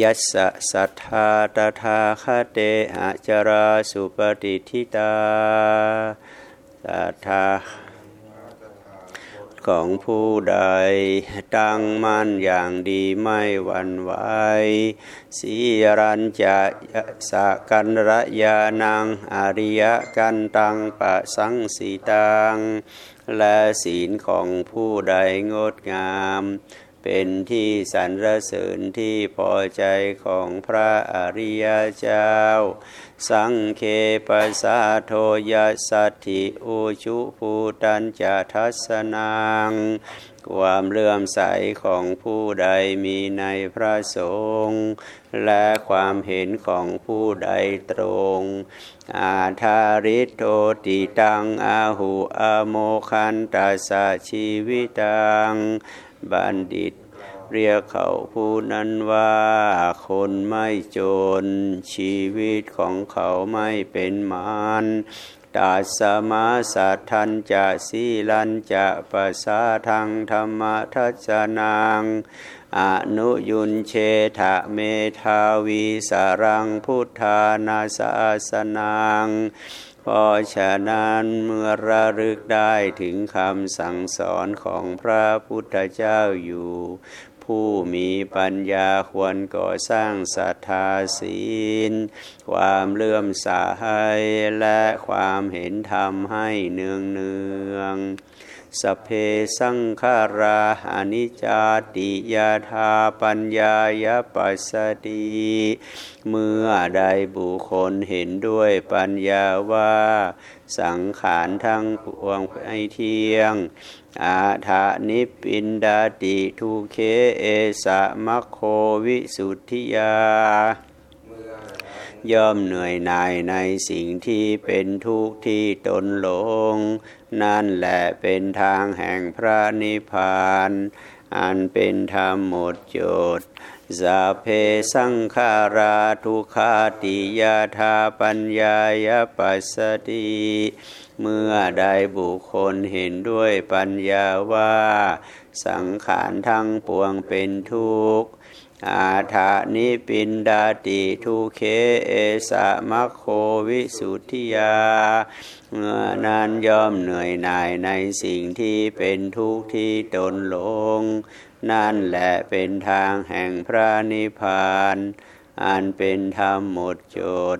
ยัสสะสัทธาตถาคเตหะจราสุปฏิทิตาสัทธาของผู้ใด ตั้งมั่นอย่างดีไม่หวั่นไหวสีรันจะสะกันระยานัง อริยกันตังปะสังสีตัง และศีลของผู้ใดงดงาม เป็นที่สรรเสริญที่พอใจของพระอริยเจ้า สังเคปสาโทยสัตถิอุชุภูตันจะทัศนังความเลื่อมใสของผู้ใดมีในพระสงฆ์และความเห็นของผู้ใดตรง อาทาริโตติตังอาหูอโมคันตัสชีวิตัง บัณฑิต เรียกเขาผู้นั้นว่าคนไม่จน ชีวิตของเขาไม่เป็นมารตาสมาสัทธันจะสีลันจะปัสาทางธรรมทัศนังอนุยุนเชทะเมทาวีสารังพุทธานาสาสนัง พราะฉะนั้นเมื่อระลึกได้ถึงคำสั่งสอนของพระพุทธเจ้าอยู่ ผู้มีปัญญาควรก่อสร้างศรัทธาศีล ความเลื่อมใสและความเห็นธรรมให้เนืองเนือง สเพสังขาราอนิจจติยาธาปัญญายปัสสติเมื่อใดบุคคลเห็นด้วยปัญญาว่า สังขารทั้งปวงไม่เที่ยง อาถานิปินดาติทุเคเอสะมะโควิสุทธิยา ย่อมเหนื่อยหน่ายในสิ่งที่เป็นทุกข์ที่ตนหลง นั่นแหละเป็นทางแห่งพระนิพพาน อันเป็นธรรมหมดจดสาเพสังขาราทุขาติยาธาปัญญายปัสสติเมื่อใดบุคคลเห็นด้วยปัญญาว่า สังขารทั้งปวงเป็นทุกข์อาถานิปินดาติทุเคเอสะมะโควิสุทธิยา เมื่อนั้นย่อมเหนื่อยหน่ายในสิ่งที่เป็นทุกข์ที่ตนหลง นั่นแหละเป็นทางแห่งพระนิพพานอันเป็นธรรมหมดจด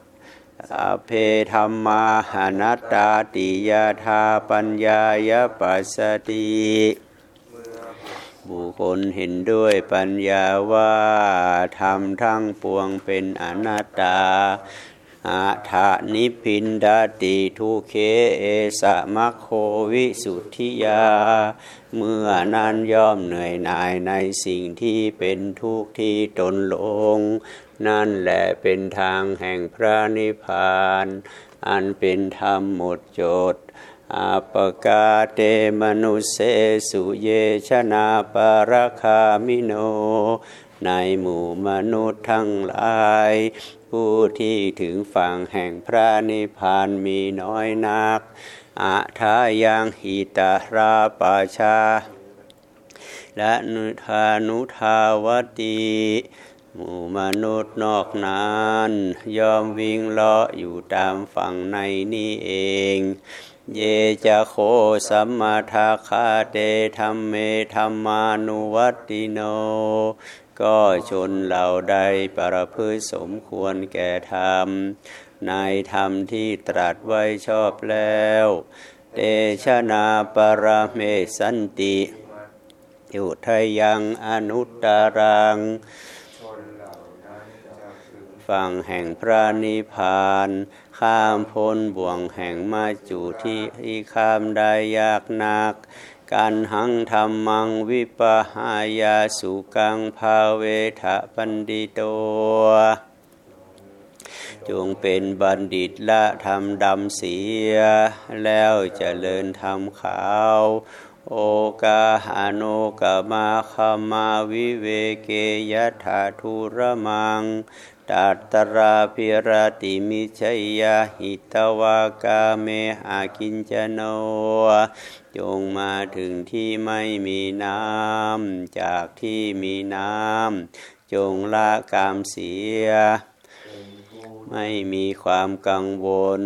อเพธรรมาหนัตตาติยาธาปัญญายปัสสติ บุคคลเห็นด้วยปัญญาว่าธรรมทั้งปวงเป็นอนัตตาอาถานิพินดาติทุเคเอสะมะโควิสุทธิยา เมื่อนั้นย่อมเหนื่อยหน่ายในสิ่งที่เป็นทุกข์ที่ตนลง นั่นแหละเป็นทางแห่งพระนิพพาน อันเป็นธรรมหมดจด อาปกาเตมนุเสสุเยชนาปรคามิโน ในหมู่มนุษย์ทั้งหลาย ผู้ที่ถึงฝั่งแห่งพระนิพพานมีน้อยนักอาทายังหิตาราปาชา และนุทานุทาวตีหมู่มนุษย์นอกนั้นยอมวิ่งเลาะอยู่ตามฝั่งในนี้เอง เยจะโคสัมมาทาคาเตธรรมเมธรรมานุวัติโน ก็ชนเหล่าใดประพฤติสมควรแก่ธรรม ในธรรมที่ตรัสไว้ชอบแล้ว เตชนาปรเมสันติยุทยังอนุตตรัง ฝั่งแห่งพระนิพพาน ข้ามพ้นบ่วงแห่งมาจูที่ที่ข้ามได้ยากนักการหังธรรมังวิปหายาสุกังภาเวทะปันดิโต จงเป็นบัณฑิตละทำดำเสีย แล้วจเจริญธรรมขาว โอกาหาโนกามาคามาวิเวเกยถาทุระมัง ตัตราพิรติมิชยาหิตวากาเมหากินจโน จงมาถึงที่ไม่มีน้ำ จากที่มีน้ำ จงละกามเสีย ไม่มีความกังวล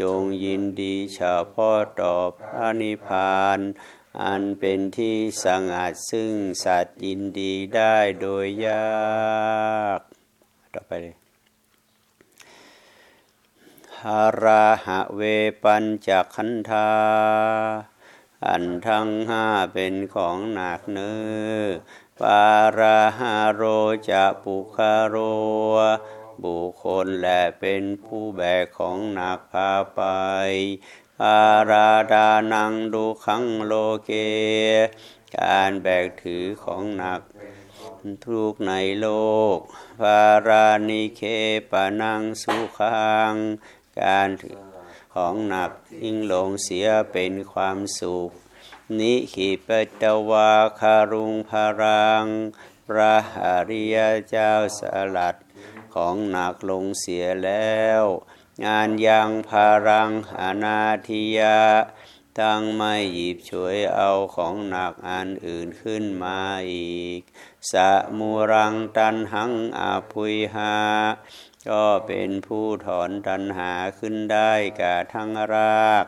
จงยินดีเฉพาะต่อพระนิพพานอันเป็นที่สงัดซึ่งสัตว์ยินดีได้โดยยาก ต่อไปเลยหาราหะเวปัญจขันธา อันทั้งห้าเป็นของหนักเนื้อปาราหาโรจะปุคาโร บุคคลและเป็นผู้แบกของหนักพาไปอาราดานังดูขังโลเก การแบกถือของหนัก ทุกในโลกปารานิเคปนังสุขัง การถือของหนักยิ่งลงเสียเป็นความสุข นิขิปตวาคารุงพารัง พระอริยเจ้าสลัดของหนักลงเสียแล้ว งานยังพารังอนาทิยา ทั้งไม่หยิบฉวยเอาของหนักอันอื่นขึ้นมาอีก สะมูรังตันหังอาพุยหา ก็เป็นผู้ถอนตัณหาขึ้นได้กาทั้งราก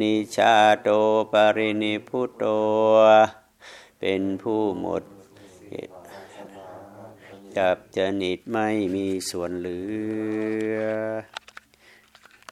นิชาโตปรินิพุตโต เป็นผู้หมดกับจนิตไม่มีส่วนเหลือ